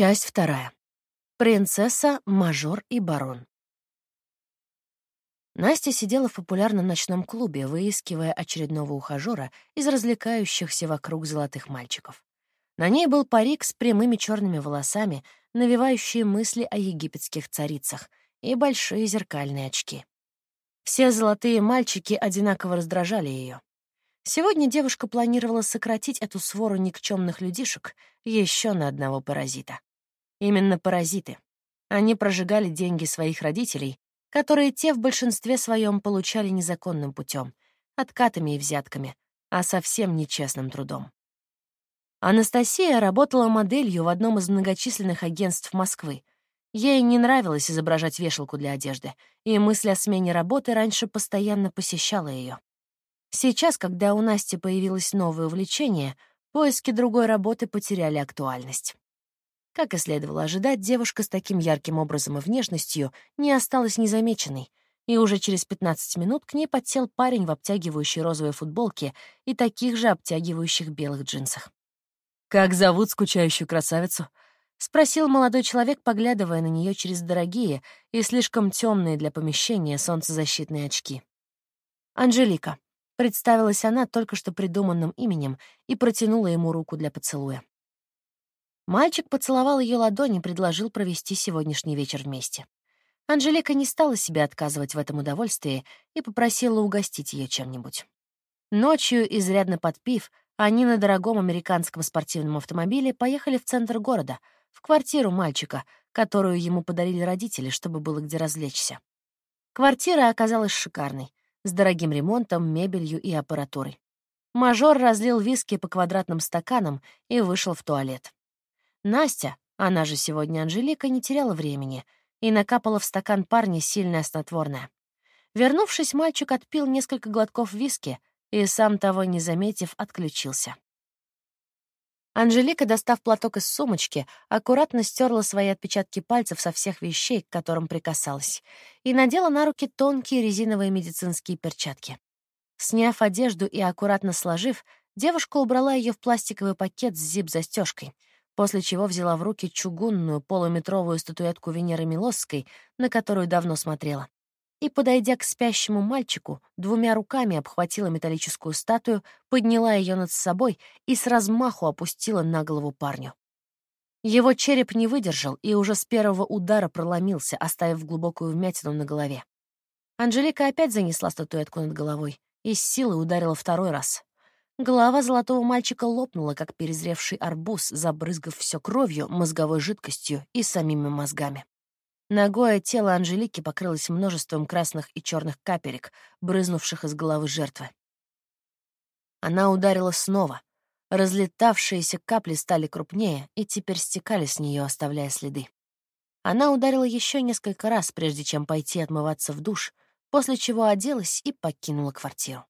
Часть вторая. Принцесса, мажор и барон. Настя сидела в популярном ночном клубе, выискивая очередного ухажера из развлекающихся вокруг золотых мальчиков. На ней был парик с прямыми черными волосами, навевающие мысли о египетских царицах, и большие зеркальные очки. Все золотые мальчики одинаково раздражали ее. Сегодня девушка планировала сократить эту свору никчемных людишек еще на одного паразита. Именно паразиты. Они прожигали деньги своих родителей, которые те в большинстве своем получали незаконным путем, откатами и взятками, а совсем нечестным трудом. Анастасия работала моделью в одном из многочисленных агентств Москвы. Ей не нравилось изображать вешалку для одежды, и мысль о смене работы раньше постоянно посещала ее. Сейчас, когда у Насти появилось новое увлечение, поиски другой работы потеряли актуальность. Как и следовало ожидать, девушка с таким ярким образом и внешностью не осталась незамеченной, и уже через 15 минут к ней подсел парень в обтягивающей розовой футболке и таких же обтягивающих белых джинсах. «Как зовут скучающую красавицу?» — спросил молодой человек, поглядывая на нее через дорогие и слишком темные для помещения солнцезащитные очки. «Анжелика», — представилась она только что придуманным именем и протянула ему руку для поцелуя. Мальчик поцеловал ее ладонь и предложил провести сегодняшний вечер вместе. Анжелика не стала себе отказывать в этом удовольствии и попросила угостить ее чем-нибудь. Ночью, изрядно подпив, они на дорогом американском спортивном автомобиле поехали в центр города, в квартиру мальчика, которую ему подарили родители, чтобы было где развлечься. Квартира оказалась шикарной, с дорогим ремонтом, мебелью и аппаратурой. Мажор разлил виски по квадратным стаканам и вышел в туалет. Настя, она же сегодня Анжелика, не теряла времени и накапала в стакан парня сильное снотворное. Вернувшись, мальчик отпил несколько глотков виски и, сам того не заметив, отключился. Анжелика, достав платок из сумочки, аккуратно стерла свои отпечатки пальцев со всех вещей, к которым прикасалась, и надела на руки тонкие резиновые медицинские перчатки. Сняв одежду и аккуратно сложив, девушка убрала ее в пластиковый пакет с зип-застежкой — после чего взяла в руки чугунную полуметровую статуэтку Венеры Милосской, на которую давно смотрела. И, подойдя к спящему мальчику, двумя руками обхватила металлическую статую, подняла ее над собой и с размаху опустила на голову парню. Его череп не выдержал и уже с первого удара проломился, оставив глубокую вмятину на голове. Анжелика опять занесла статуэтку над головой и с силой ударила второй раз. Голова золотого мальчика лопнула, как перезревший арбуз, забрызгав все кровью, мозговой жидкостью и самими мозгами. Ногое тело Анжелики покрылось множеством красных и черных капелек, брызнувших из головы жертвы. Она ударила снова. Разлетавшиеся капли стали крупнее и теперь стекали с нее, оставляя следы. Она ударила еще несколько раз, прежде чем пойти отмываться в душ, после чего оделась и покинула квартиру.